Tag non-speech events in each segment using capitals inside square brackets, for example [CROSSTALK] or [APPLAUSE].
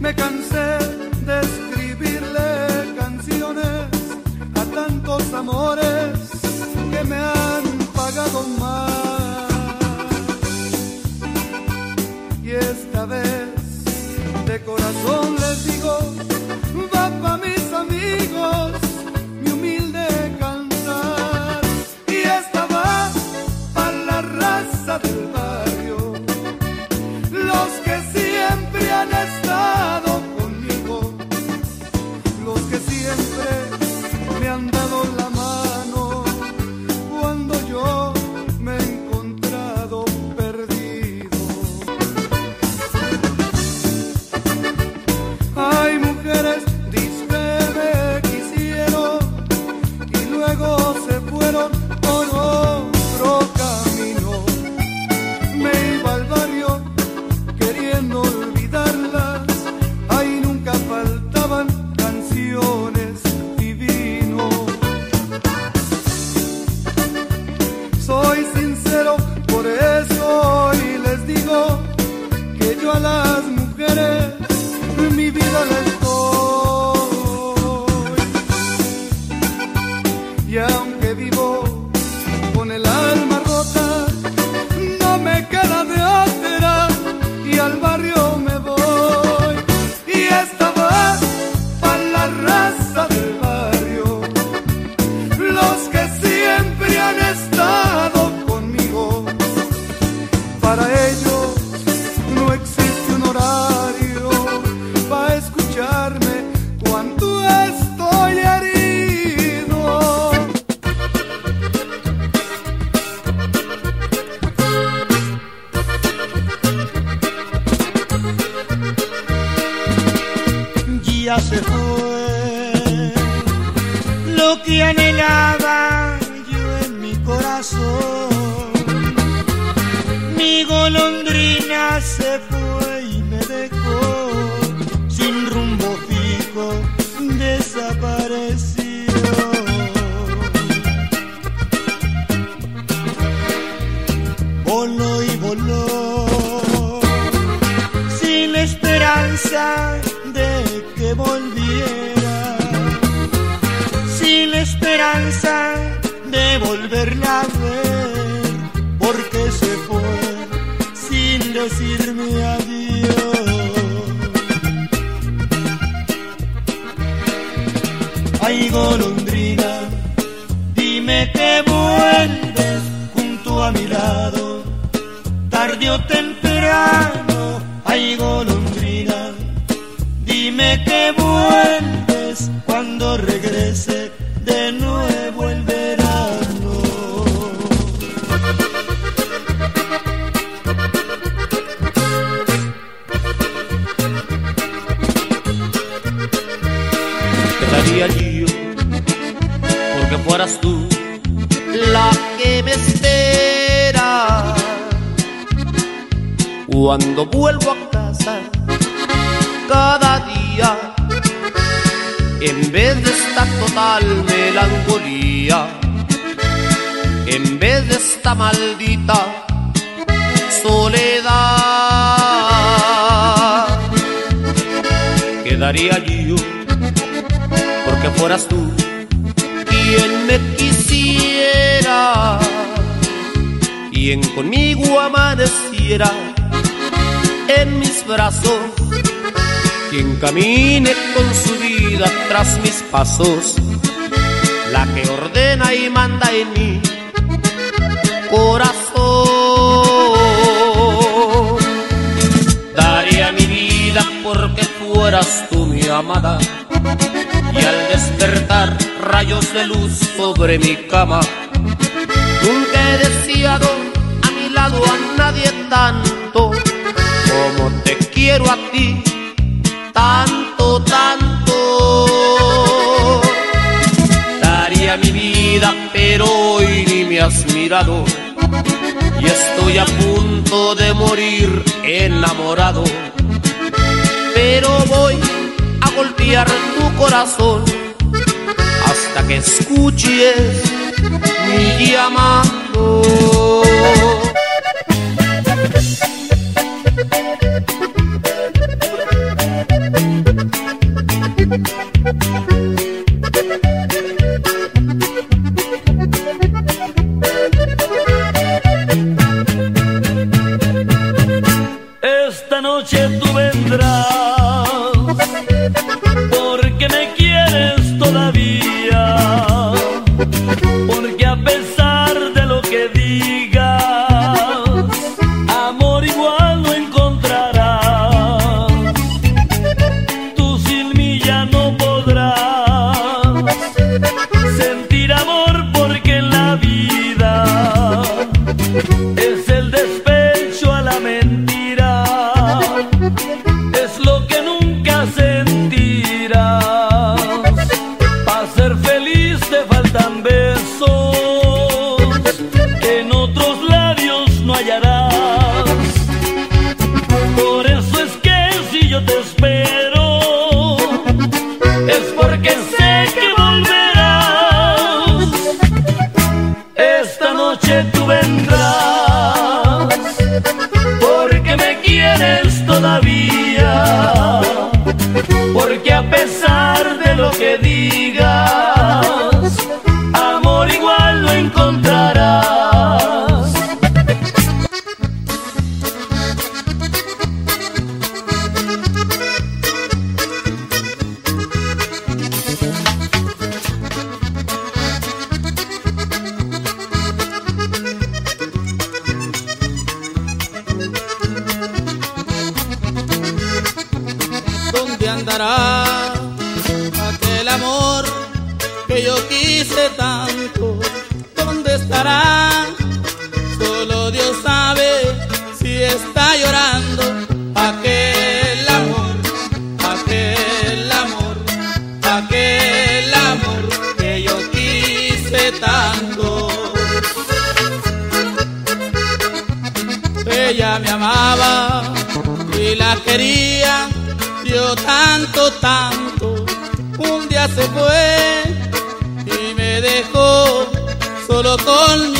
Me cansé de escribirle canciones a tantos amores que me han pagado mal. Y esta vez de corazón les digo, va pa' mis amigos Make. Quedaría yo porque fueras tú quien me quisiera, quien conmigo amaneciera en mis brazos, quien camine con su vida tras mis pasos, la que ordena y manda en mi corazón. Daría mi vida porque fueras mi amada y al despertar rayos de luz sobre mi cama. Nunca he deseado a mi lado a nadie tanto como te quiero a ti, tanto, tanto. Daría mi vida, pero hoy ni me has mirado y estoy a punto de morir enamorado. Pero voy a golpear tu corazón hasta que escuches mi llamado. Just been andará aquel amor que yo quise tanto? ¿Dónde estará? Solo Dios sabe si está llorando aquel amor, aquel amor, aquel amor que yo quise tanto. Ella me amaba y la quería tanto, tanto, un día se fue y me dejó solo con mi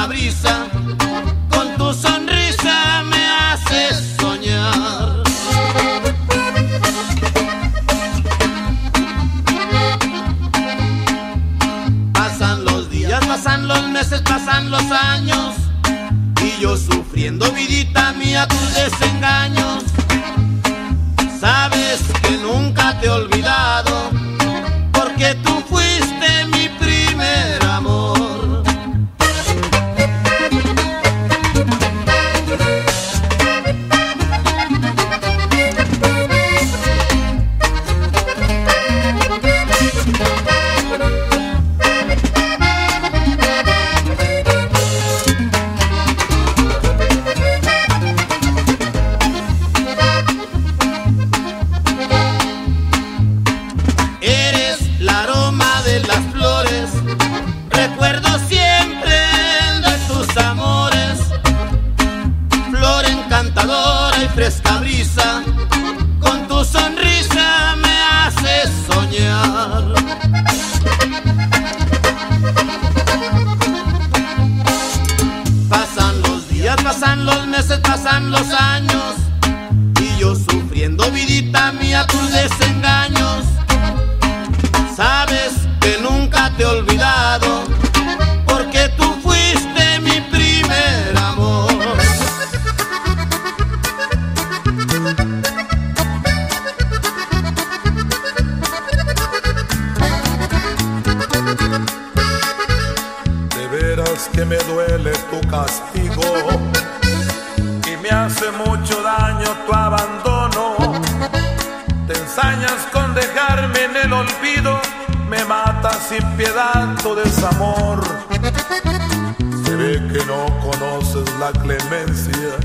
la brisa, con tu sonrisa me haces soñar. Pasan los días, pasan los meses, pasan los años, y yo sufriendo vidita mía tus deseos. Clemencia,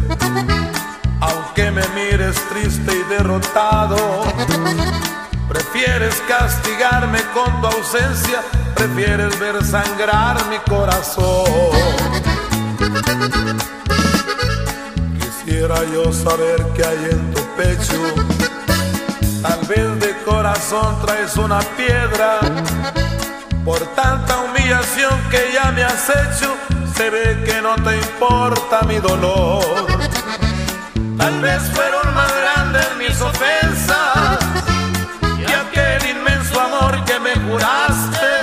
aunque me mires triste y derrotado. Prefieres castigarme con tu ausencia, prefieres ver sangrar mi corazón. Quisiera yo saber qué hay en tu pecho. Tal vez de corazón traes una piedra. Por tanta humillación que ya me has hecho, se ve que no te importa mi dolor. Tal vez fueron más grandes mis ofensas y aquel inmenso amor que me juraste.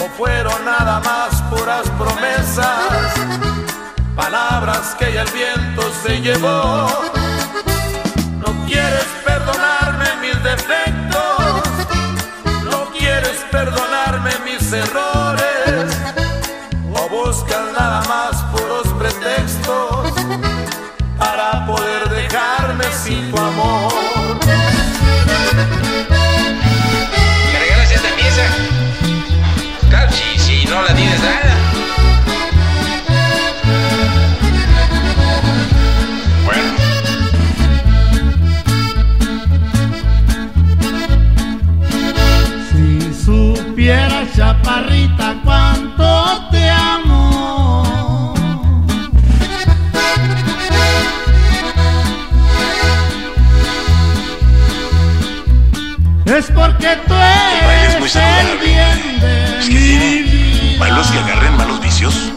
O fueron nada más puras promesas, palabras que ya el viento se llevó. No quieres perdonarme mis defectos, no quieres perdonarme mis errores, o buscas nada más puros pretextos para poder dejarme sin tu amor. ¿Me regalas esta pieza? Claro, si, si no la tienes nada. Porque tú eres el saludable. bien de Es que mi vida. malos que agarren malos vicios.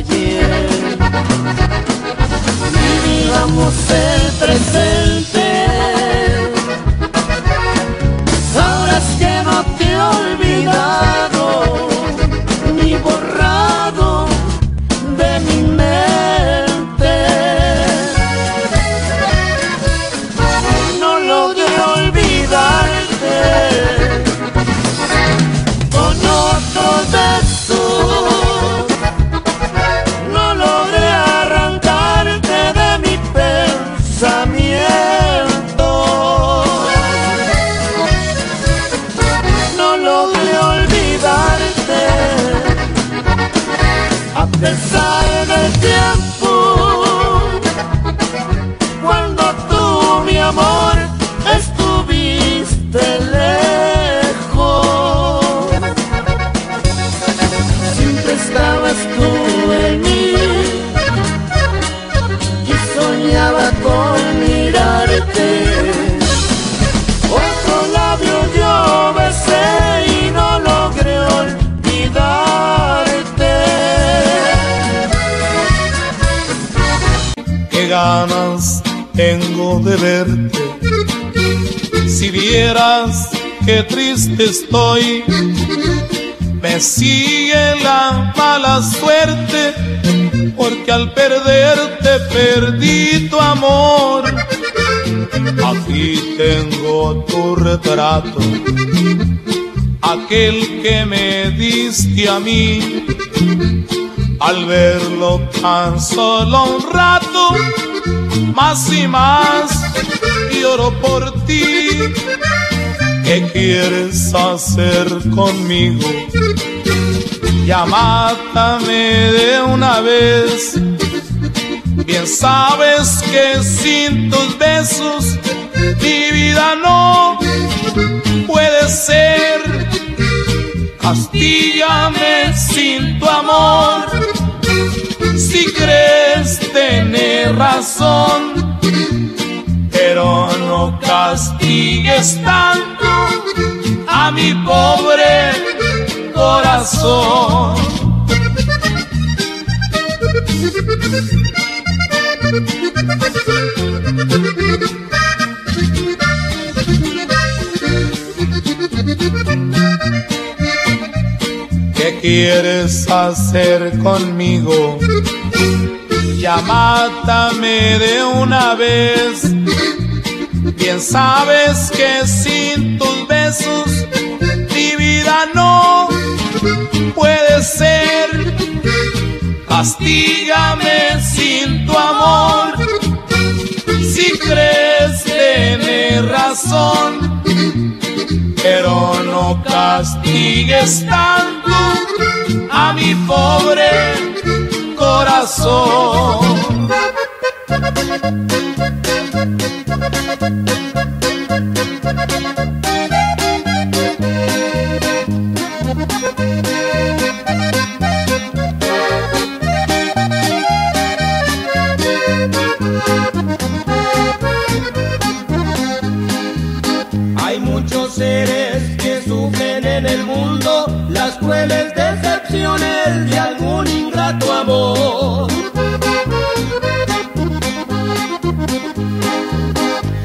Ayer. El presente. Si vieras qué triste estoy, me sigue la mala suerte, porque al perderte perdí tu amor. Aquí tengo tu retrato, aquel que me diste a mí al verlo tan solo un rato, más y más lloro por ti. ¿Qué quieres hacer conmigo? Ya mátame de una vez. Bien sabes que sin tus besos mi vida no puede ser. Castígame sin tu amor. Si crees tener razón, pero no castigues tanto a mi pobre corazón. [LAUGHS] quieres hacer conmigo? Ya mátame de una vez. Bien sabes que sin tus besos mi vida no puede ser. Castígame sin tu amor. Si crees tener razón, pero no castigues tanto a mi pobre corazón. Crueles decepciones de algún ingrato amor.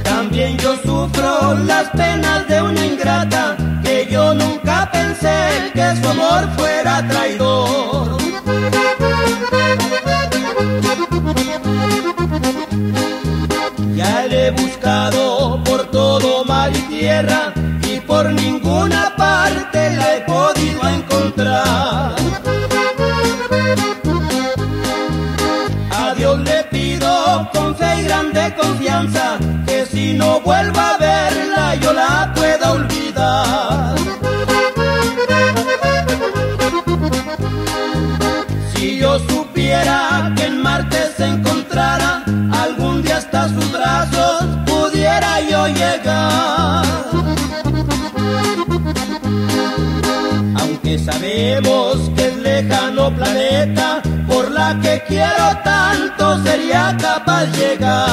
También yo sufro las penas de una ingrata que yo nunca pensé que su amor fuera traidor. Ya le he buscado vuelvo a verla yo la pueda olvidar. Si yo supiera que en Marte se encontrara algún día hasta sus brazos, pudiera yo llegar. Aunque sabemos que es lejano planeta, por la que quiero tanto sería capaz llegar.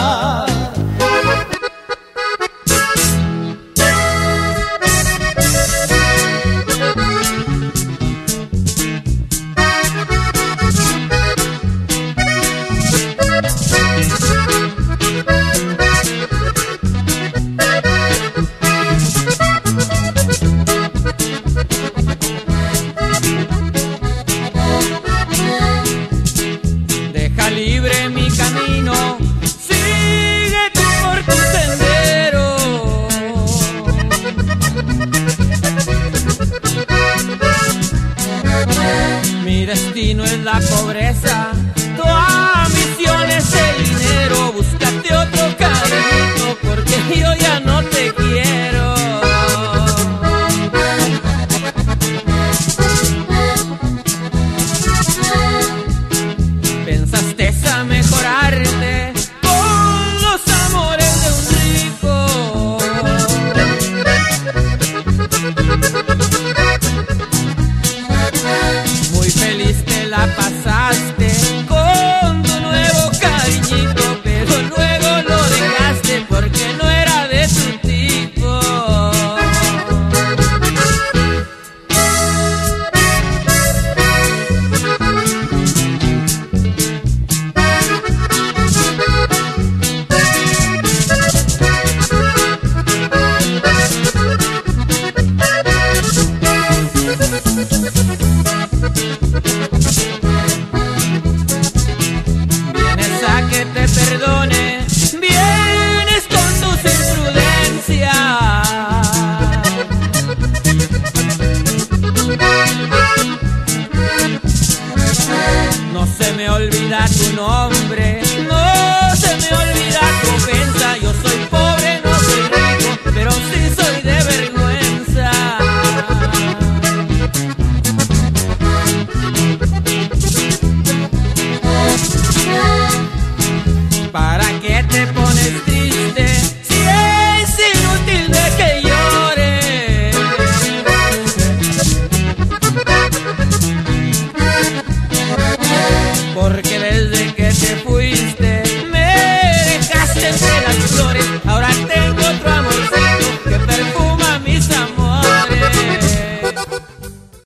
Feliz